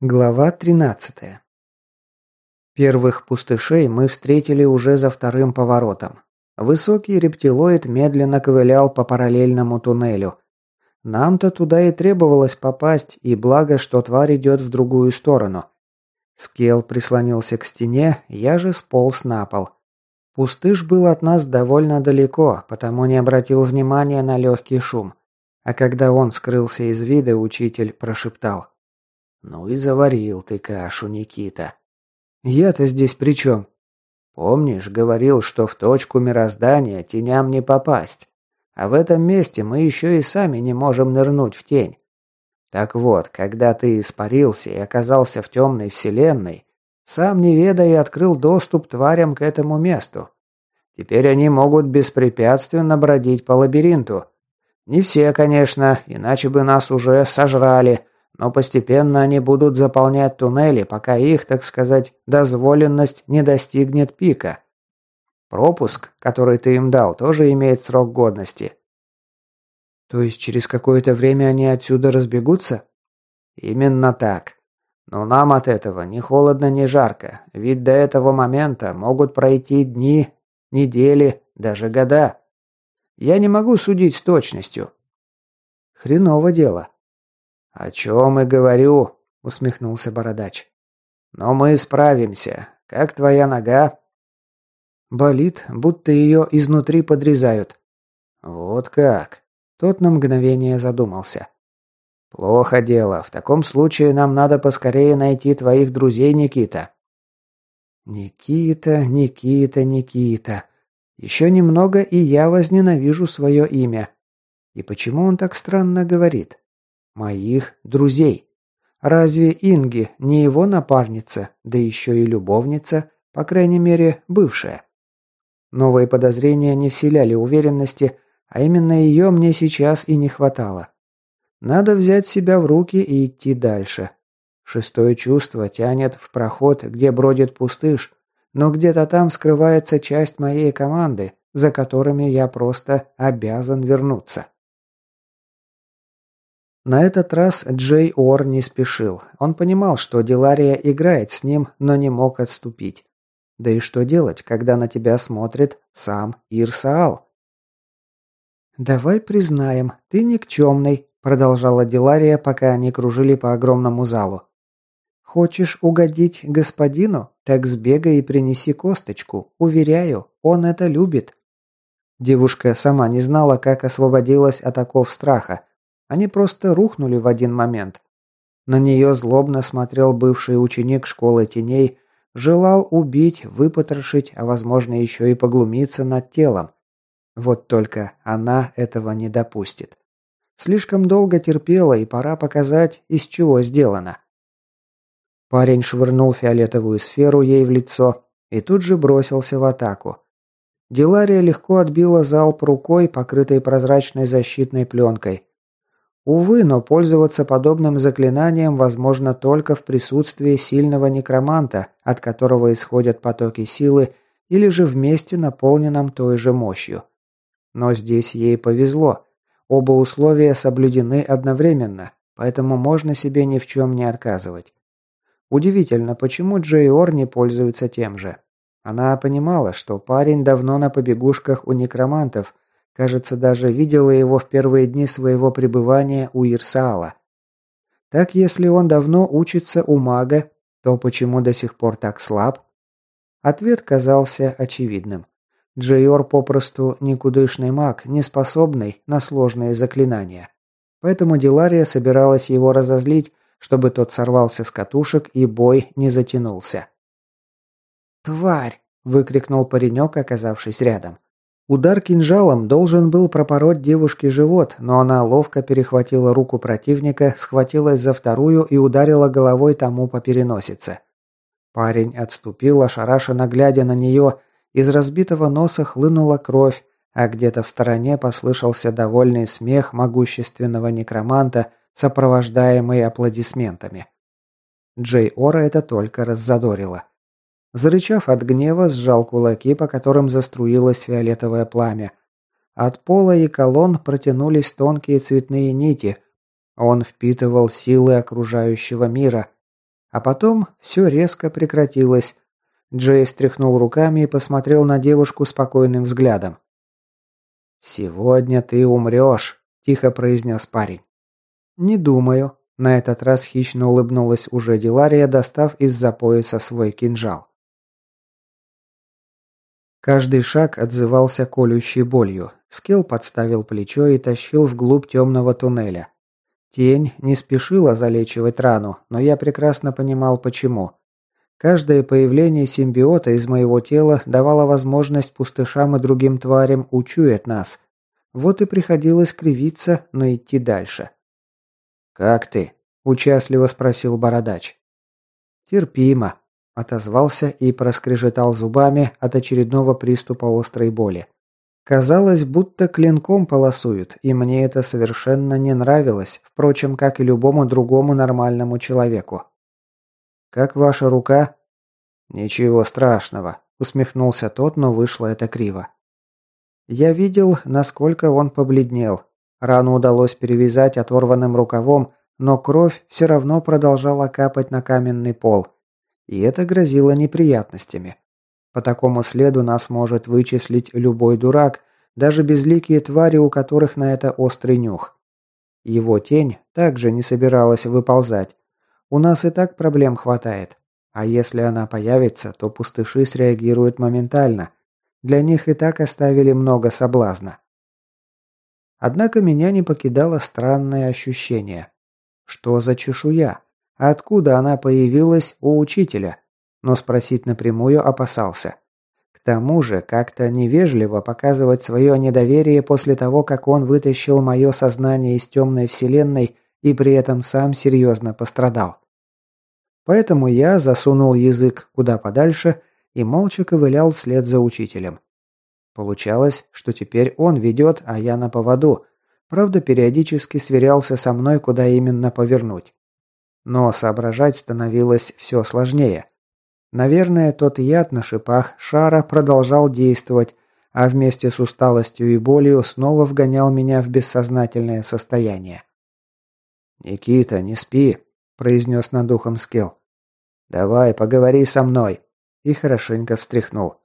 Глава 13. Первых пустышей мы встретили уже за вторым поворотом. Высокий рептилоид медленно ковылял по параллельному туннелю. Нам-то туда и требовалось попасть, и благо, что тварь идет в другую сторону. Скел прислонился к стене, я же сполз на пол. Пустыш был от нас довольно далеко, потому не обратил внимания на легкий шум. А когда он скрылся из вида, учитель прошептал – «Ну и заварил ты кашу, Никита». «Я-то здесь при чем?» «Помнишь, говорил, что в точку мироздания теням не попасть. А в этом месте мы еще и сами не можем нырнуть в тень. Так вот, когда ты испарился и оказался в темной вселенной, сам не ведая открыл доступ тварям к этому месту. Теперь они могут беспрепятственно бродить по лабиринту. Не все, конечно, иначе бы нас уже сожрали, но постепенно они будут заполнять туннели, пока их, так сказать, дозволенность не достигнет пика. Пропуск, который ты им дал, тоже имеет срок годности. То есть через какое-то время они отсюда разбегутся? Именно так. Но нам от этого ни холодно, ни жарко, ведь до этого момента могут пройти дни, недели, даже года. Я не могу судить с точностью. Хреново дело. «О чем и говорю», — усмехнулся Бородач. «Но мы справимся. Как твоя нога?» Болит, будто ее изнутри подрезают. «Вот как?» Тот на мгновение задумался. «Плохо дело. В таком случае нам надо поскорее найти твоих друзей, Никита». «Никита, Никита, Никита. Еще немного, и я возненавижу свое имя. И почему он так странно говорит? Моих друзей. Разве Инги не его напарница, да еще и любовница, по крайней мере, бывшая? Новые подозрения не вселяли уверенности, а именно ее мне сейчас и не хватало. Надо взять себя в руки и идти дальше. Шестое чувство тянет в проход, где бродит пустыш, но где-то там скрывается часть моей команды, за которыми я просто обязан вернуться. На этот раз Джей Ор не спешил. Он понимал, что Дилария играет с ним, но не мог отступить. Да и что делать, когда на тебя смотрит сам Ирсаал? «Давай признаем, ты никчемный», – продолжала Дилария, пока они кружили по огромному залу. «Хочешь угодить господину? Так сбегай и принеси косточку. Уверяю, он это любит». Девушка сама не знала, как освободилась от оков страха, они просто рухнули в один момент. На нее злобно смотрел бывший ученик школы теней, желал убить, выпотрошить, а возможно еще и поглумиться над телом. Вот только она этого не допустит. Слишком долго терпела, и пора показать, из чего сделано. Парень швырнул фиолетовую сферу ей в лицо и тут же бросился в атаку. Дилария легко отбила залп рукой, покрытой прозрачной защитной пленкой. Увы, но пользоваться подобным заклинанием возможно только в присутствии сильного некроманта, от которого исходят потоки силы, или же вместе наполненном той же мощью. Но здесь ей повезло. Оба условия соблюдены одновременно, поэтому можно себе ни в чем не отказывать. Удивительно, почему Джейор не пользуется тем же. Она понимала, что парень давно на побегушках у некромантов – Кажется, даже видела его в первые дни своего пребывания у Ирсаала. Так если он давно учится у мага, то почему до сих пор так слаб? Ответ казался очевидным. Джейор попросту никудышный маг, не способный на сложные заклинания. Поэтому Дилария собиралась его разозлить, чтобы тот сорвался с катушек и бой не затянулся. «Тварь!» – выкрикнул паренек, оказавшись рядом. Удар кинжалом должен был пропороть девушке живот, но она ловко перехватила руку противника, схватилась за вторую и ударила головой тому по переносице. Парень отступил, ошарашенно глядя на нее, из разбитого носа хлынула кровь, а где-то в стороне послышался довольный смех могущественного некроманта, сопровождаемый аплодисментами. Джей Ора это только раззадорило. Зарычав от гнева, сжал кулаки, по которым заструилось фиолетовое пламя. От пола и колонн протянулись тонкие цветные нити. Он впитывал силы окружающего мира. А потом все резко прекратилось. Джей встряхнул руками и посмотрел на девушку спокойным взглядом. «Сегодня ты умрешь», – тихо произнес парень. «Не думаю», – на этот раз хищно улыбнулась уже Дилария, достав из-за пояса свой кинжал. Каждый шаг отзывался колющей болью. Скилл подставил плечо и тащил вглубь темного туннеля. Тень не спешила залечивать рану, но я прекрасно понимал почему. Каждое появление симбиота из моего тела давало возможность пустышам и другим тварям учуять нас. Вот и приходилось кривиться, но идти дальше. «Как ты?» – участливо спросил бородач. «Терпимо», Отозвался и проскрежетал зубами от очередного приступа острой боли. Казалось, будто клинком полосуют, и мне это совершенно не нравилось, впрочем, как и любому другому нормальному человеку. «Как ваша рука?» «Ничего страшного», – усмехнулся тот, но вышло это криво. Я видел, насколько он побледнел. Рану удалось перевязать оторванным рукавом, но кровь все равно продолжала капать на каменный пол. И это грозило неприятностями. По такому следу нас может вычислить любой дурак, даже безликие твари, у которых на это острый нюх. Его тень также не собиралась выползать. У нас и так проблем хватает. А если она появится, то пустыши среагируют моментально. Для них и так оставили много соблазна. Однако меня не покидало странное ощущение. Что за чешуя? Откуда она появилась у учителя? Но спросить напрямую опасался. К тому же, как-то невежливо показывать свое недоверие после того, как он вытащил мое сознание из темной вселенной и при этом сам серьезно пострадал. Поэтому я засунул язык куда подальше и молча ковылял вслед за учителем. Получалось, что теперь он ведет, а я на поводу. Правда, периодически сверялся со мной, куда именно повернуть. Но соображать становилось все сложнее. Наверное, тот яд на шипах шара продолжал действовать, а вместе с усталостью и болью снова вгонял меня в бессознательное состояние. «Никита, не спи», – произнес над ухом Скилл. «Давай, поговори со мной», – и хорошенько встряхнул.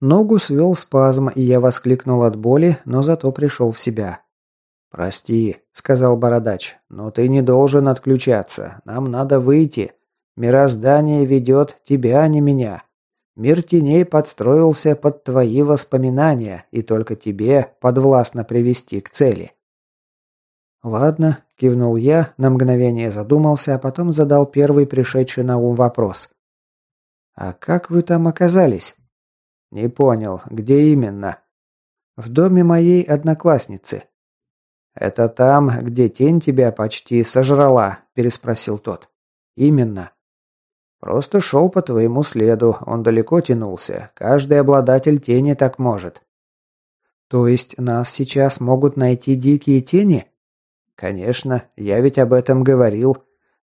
Ногу свел спазм, и я воскликнул от боли, но зато пришел в себя. «Прости», — сказал Бородач, — «но ты не должен отключаться. Нам надо выйти. Мироздание ведет тебя, а не меня. Мир теней подстроился под твои воспоминания, и только тебе подвластно привести к цели». «Ладно», — кивнул я, на мгновение задумался, а потом задал первый пришедший на ум вопрос. «А как вы там оказались?» «Не понял, где именно?» «В доме моей одноклассницы», «Это там, где тень тебя почти сожрала?» – переспросил тот. «Именно». «Просто шел по твоему следу, он далеко тянулся. Каждый обладатель тени так может». «То есть нас сейчас могут найти дикие тени?» «Конечно, я ведь об этом говорил.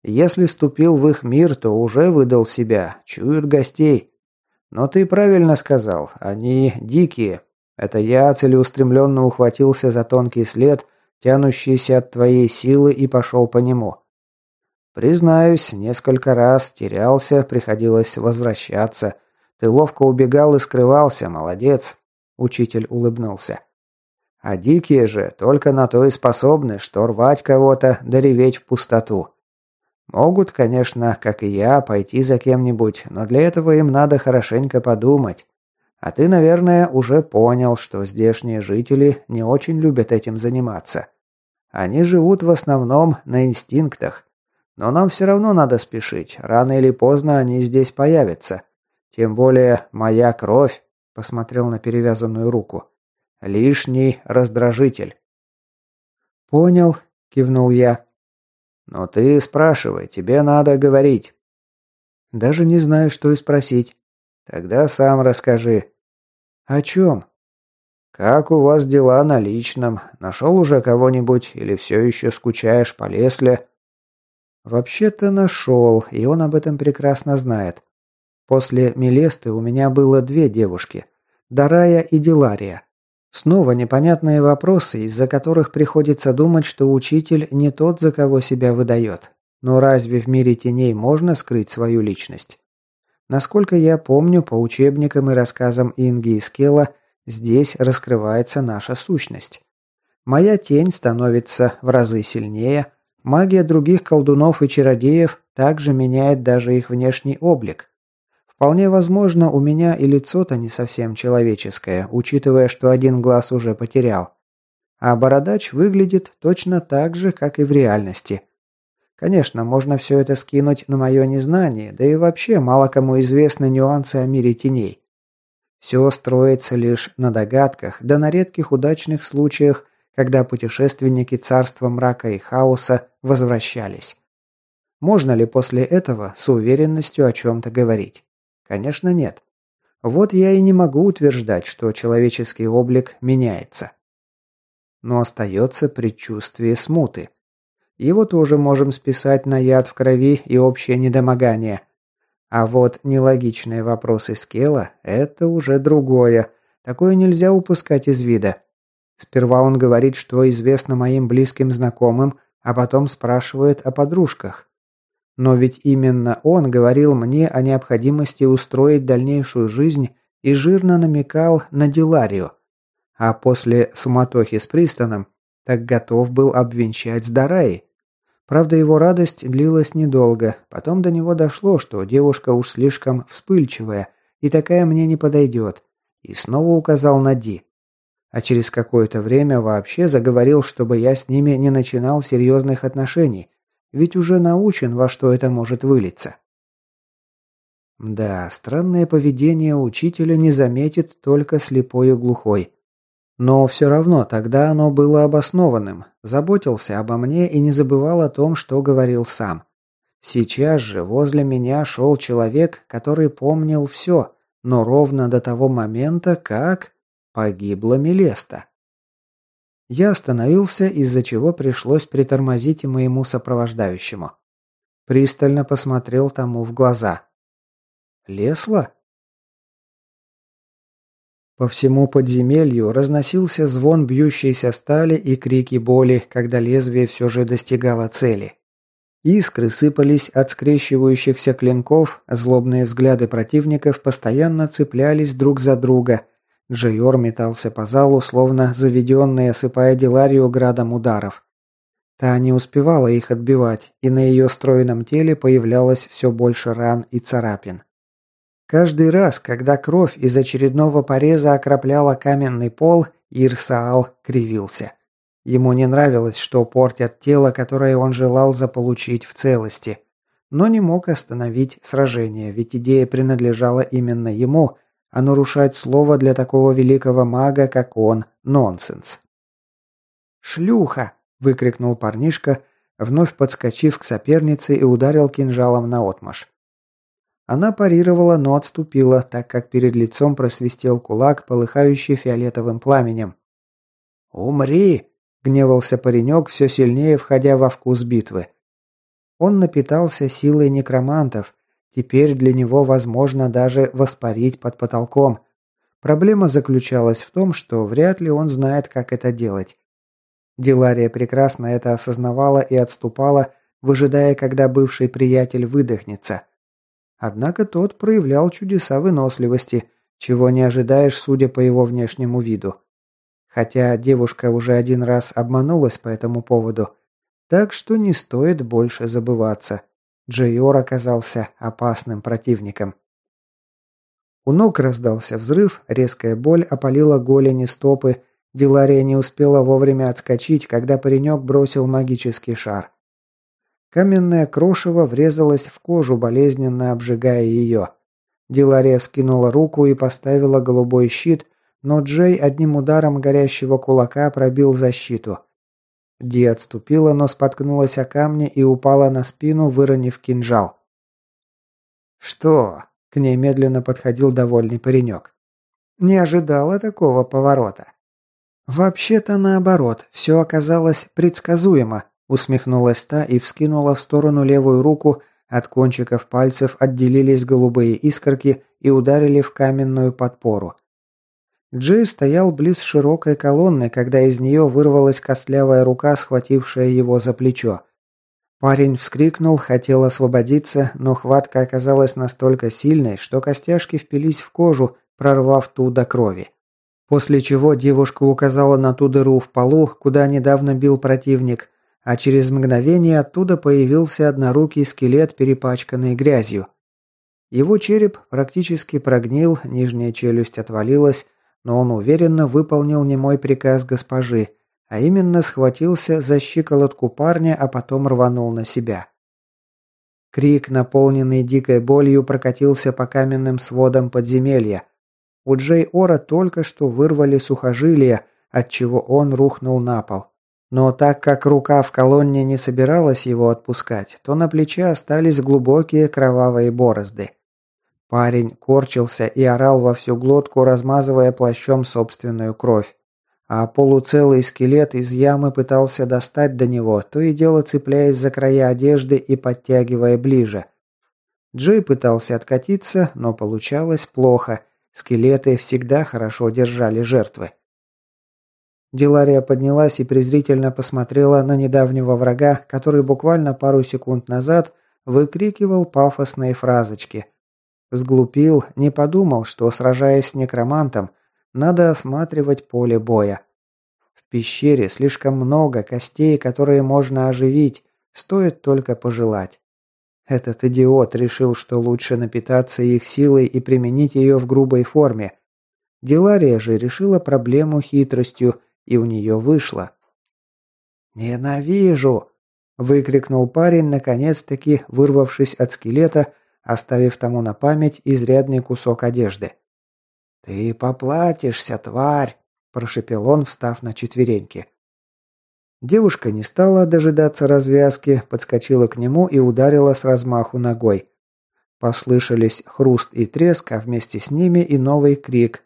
Если ступил в их мир, то уже выдал себя, чуют гостей. Но ты правильно сказал, они дикие. Это я целеустремленно ухватился за тонкий след – тянущийся от твоей силы, и пошел по нему. Признаюсь, несколько раз терялся, приходилось возвращаться. Ты ловко убегал и скрывался, молодец. Учитель улыбнулся. А дикие же только на то и способны, что рвать кого-то, да в пустоту. Могут, конечно, как и я, пойти за кем-нибудь, но для этого им надо хорошенько подумать. А ты, наверное, уже понял, что здешние жители не очень любят этим заниматься. Они живут в основном на инстинктах. Но нам все равно надо спешить. Рано или поздно они здесь появятся. Тем более моя кровь, посмотрел на перевязанную руку. Лишний раздражитель. Понял, кивнул я. Но ты спрашивай, тебе надо говорить. Даже не знаю, что и спросить. Тогда сам расскажи. О чем? «Как у вас дела на личном? Нашел уже кого-нибудь или все еще скучаешь по Лесле?» «Вообще-то нашел, и он об этом прекрасно знает. После Мелесты у меня было две девушки – Дарая и Дилария. Снова непонятные вопросы, из-за которых приходится думать, что учитель не тот, за кого себя выдает. Но разве в мире теней можно скрыть свою личность? Насколько я помню, по учебникам и рассказам Инги и Скелла, здесь раскрывается наша сущность. Моя тень становится в разы сильнее, магия других колдунов и чародеев также меняет даже их внешний облик. Вполне возможно, у меня и лицо-то не совсем человеческое, учитывая, что один глаз уже потерял. А бородач выглядит точно так же, как и в реальности. Конечно, можно все это скинуть на мое незнание, да и вообще мало кому известны нюансы о мире теней. Все строится лишь на догадках, да на редких удачных случаях, когда путешественники царства мрака и хаоса возвращались. Можно ли после этого с уверенностью о чем-то говорить? Конечно, нет. Вот я и не могу утверждать, что человеческий облик меняется. Но остается предчувствие смуты. Его тоже можем списать на яд в крови и общее недомогание. А вот нелогичные вопросы Скелла – это уже другое. Такое нельзя упускать из вида. Сперва он говорит, что известно моим близким знакомым, а потом спрашивает о подружках. Но ведь именно он говорил мне о необходимости устроить дальнейшую жизнь и жирно намекал на Диларию. А после суматохи с Пристоном так готов был обвенчать с Дараей. Правда, его радость длилась недолго. Потом до него дошло, что девушка уж слишком вспыльчивая, и такая мне не подойдет. И снова указал на Ди. А через какое-то время вообще заговорил, чтобы я с ними не начинал серьезных отношений, ведь уже научен, во что это может вылиться. Да, странное поведение учителя не заметит только слепой и глухой. Но все равно тогда оно было обоснованным, заботился обо мне и не забывал о том, что говорил сам. Сейчас же возле меня шел человек, который помнил все, но ровно до того момента, как погибла Мелеста. Я остановился, из-за чего пришлось притормозить моему сопровождающему. Пристально посмотрел тому в глаза. «Лесла?» По всему подземелью разносился звон бьющейся стали и крики боли, когда лезвие все же достигало цели. Искры сыпались от скрещивающихся клинков, злобные взгляды противников постоянно цеплялись друг за друга. Джейор метался по залу, словно заведенный, осыпая Диларию градом ударов. Та не успевала их отбивать, и на ее стройном теле появлялось все больше ран и царапин. Каждый раз, когда кровь из очередного пореза окропляла каменный пол, Ирсаал кривился. Ему не нравилось, что портят тело, которое он желал заполучить в целости. Но не мог остановить сражение, ведь идея принадлежала именно ему, а нарушать слово для такого великого мага, как он, нонсенс. «Шлюха!» – выкрикнул парнишка, вновь подскочив к сопернице и ударил кинжалом на отмаш. Она парировала, но отступила, так как перед лицом просвистел кулак, полыхающий фиолетовым пламенем. «Умри!» – гневался паренек, все сильнее входя во вкус битвы. Он напитался силой некромантов. Теперь для него возможно даже воспарить под потолком. Проблема заключалась в том, что вряд ли он знает, как это делать. Дилария прекрасно это осознавала и отступала, выжидая, когда бывший приятель выдохнется – Однако тот проявлял чудеса выносливости, чего не ожидаешь, судя по его внешнему виду. Хотя девушка уже один раз обманулась по этому поводу, так что не стоит больше забываться. Джейор оказался опасным противником. У ног раздался взрыв, резкая боль опалила голени стопы, Дилария не успела вовремя отскочить, когда паренек бросил магический шар. Каменное крошево врезалось в кожу, болезненно обжигая ее. Дилария вскинула руку и поставила голубой щит, но Джей одним ударом горящего кулака пробил защиту. Ди отступила, но споткнулась о камне и упала на спину, выронив кинжал. «Что?» – к ней медленно подходил довольный паренек. «Не ожидала такого поворота». «Вообще-то наоборот, все оказалось предсказуемо», Усмехнулась та и вскинула в сторону левую руку, от кончиков пальцев отделились голубые искорки и ударили в каменную подпору. Джей стоял близ широкой колонны, когда из нее вырвалась костлявая рука, схватившая его за плечо. Парень вскрикнул, хотел освободиться, но хватка оказалась настолько сильной, что костяшки впились в кожу, прорвав ту до крови. После чего девушка указала на ту дыру в полу, куда недавно бил противник, а через мгновение оттуда появился однорукий скелет, перепачканный грязью. Его череп практически прогнил, нижняя челюсть отвалилась, но он уверенно выполнил немой приказ госпожи, а именно схватился за щиколотку парня, а потом рванул на себя. Крик, наполненный дикой болью, прокатился по каменным сводам подземелья. У Джей Ора только что вырвали сухожилия, отчего он рухнул на пол. Но так как рука в колонне не собиралась его отпускать, то на плече остались глубокие кровавые борозды. Парень корчился и орал во всю глотку, размазывая плащом собственную кровь. А полуцелый скелет из ямы пытался достать до него, то и дело цепляясь за края одежды и подтягивая ближе. Джей пытался откатиться, но получалось плохо. Скелеты всегда хорошо держали жертвы. Дилария поднялась и презрительно посмотрела на недавнего врага, который буквально пару секунд назад выкрикивал пафосные фразочки. Сглупил, не подумал, что, сражаясь с некромантом, надо осматривать поле боя. В пещере слишком много костей, которые можно оживить, стоит только пожелать. Этот идиот решил, что лучше напитаться их силой и применить ее в грубой форме. Дилария же решила проблему хитростью и у нее вышло. «Ненавижу!» – выкрикнул парень, наконец-таки вырвавшись от скелета, оставив тому на память изрядный кусок одежды. «Ты поплатишься, тварь!» – прошепел он, встав на четвереньки. Девушка не стала дожидаться развязки, подскочила к нему и ударила с размаху ногой. Послышались хруст и треск, а вместе с ними и новый крик,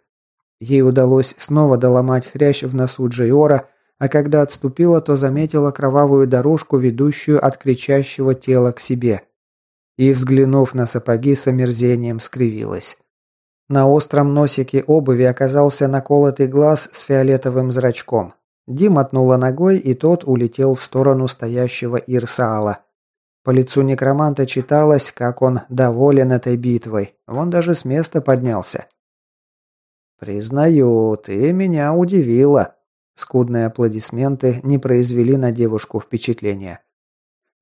Ей удалось снова доломать хрящ в носу Джейора, а когда отступила, то заметила кровавую дорожку, ведущую от кричащего тела к себе. И, взглянув на сапоги, с омерзением скривилась. На остром носике обуви оказался наколотый глаз с фиолетовым зрачком. Дим отнула ногой, и тот улетел в сторону стоящего Ирсаала. По лицу некроманта читалось, как он доволен этой битвой. Он даже с места поднялся. «Признаю, ты меня удивила». Скудные аплодисменты не произвели на девушку впечатления.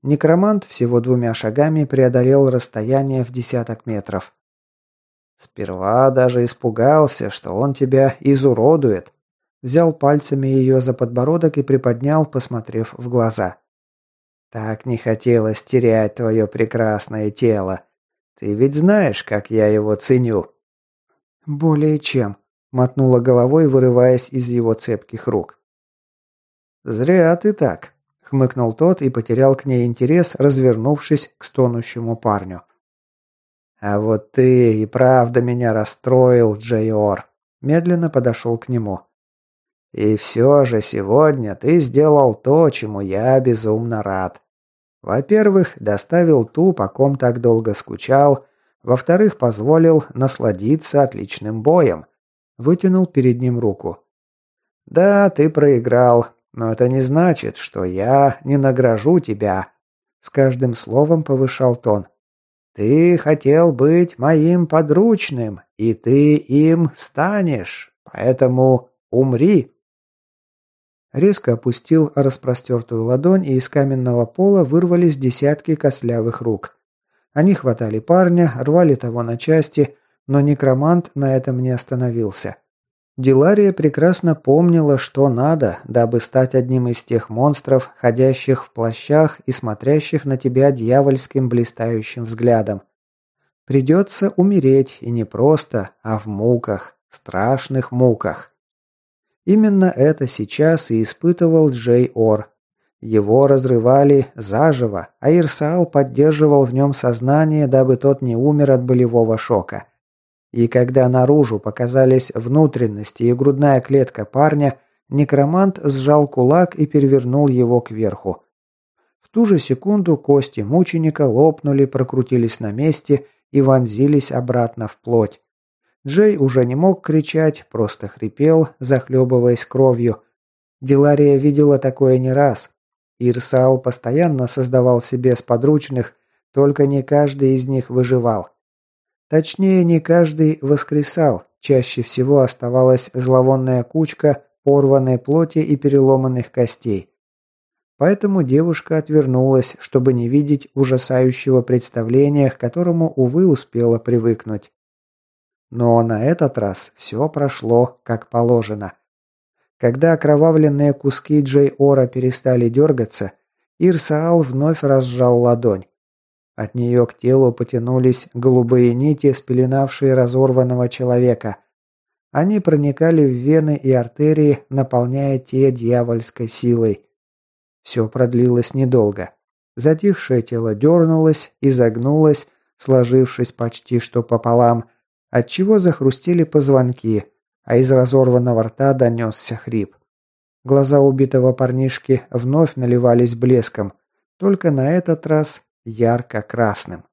Некромант всего двумя шагами преодолел расстояние в десяток метров. Сперва даже испугался, что он тебя изуродует. Взял пальцами ее за подбородок и приподнял, посмотрев в глаза. Так не хотелось терять твое прекрасное тело. Ты ведь знаешь, как я его ценю. Более чем, Мотнула головой, вырываясь из его цепких рук. «Зря ты так», — хмыкнул тот и потерял к ней интерес, развернувшись к стонущему парню. «А вот ты и правда меня расстроил, Джейор», — медленно подошел к нему. «И все же сегодня ты сделал то, чему я безумно рад. Во-первых, доставил ту, по ком так долго скучал. Во-вторых, позволил насладиться отличным боем. Вытянул перед ним руку. «Да, ты проиграл, но это не значит, что я не награжу тебя». С каждым словом повышал тон. «Ты хотел быть моим подручным, и ты им станешь, поэтому умри». Резко опустил распростертую ладонь, и из каменного пола вырвались десятки кослявых рук. Они хватали парня, рвали того на части, но некромант на этом не остановился. Дилария прекрасно помнила, что надо, дабы стать одним из тех монстров, ходящих в плащах и смотрящих на тебя дьявольским блистающим взглядом. Придется умереть, и не просто, а в муках, страшных муках. Именно это сейчас и испытывал Джей Ор. Его разрывали заживо, а Ирсаал поддерживал в нем сознание, дабы тот не умер от болевого шока. И когда наружу показались внутренности и грудная клетка парня, некромант сжал кулак и перевернул его кверху. В ту же секунду кости мученика лопнули, прокрутились на месте и вонзились обратно в плоть. Джей уже не мог кричать, просто хрипел, захлебываясь кровью. Дилария видела такое не раз. Ирсал постоянно создавал себе сподручных, только не каждый из них выживал. Точнее, не каждый воскресал, чаще всего оставалась зловонная кучка порванной плоти и переломанных костей. Поэтому девушка отвернулась, чтобы не видеть ужасающего представления, к которому, увы, успела привыкнуть. Но на этот раз все прошло как положено. Когда окровавленные куски Джей Ора перестали дергаться, Ирсаал вновь разжал ладонь. От нее к телу потянулись голубые нити, спеленавшие разорванного человека. Они проникали в вены и артерии, наполняя те дьявольской силой. Все продлилось недолго. Затихшее тело дернулось и загнулось, сложившись почти что пополам, отчего захрустели позвонки, а из разорванного рта донесся хрип. Глаза убитого парнишки вновь наливались блеском, только на этот раз ярко-красным.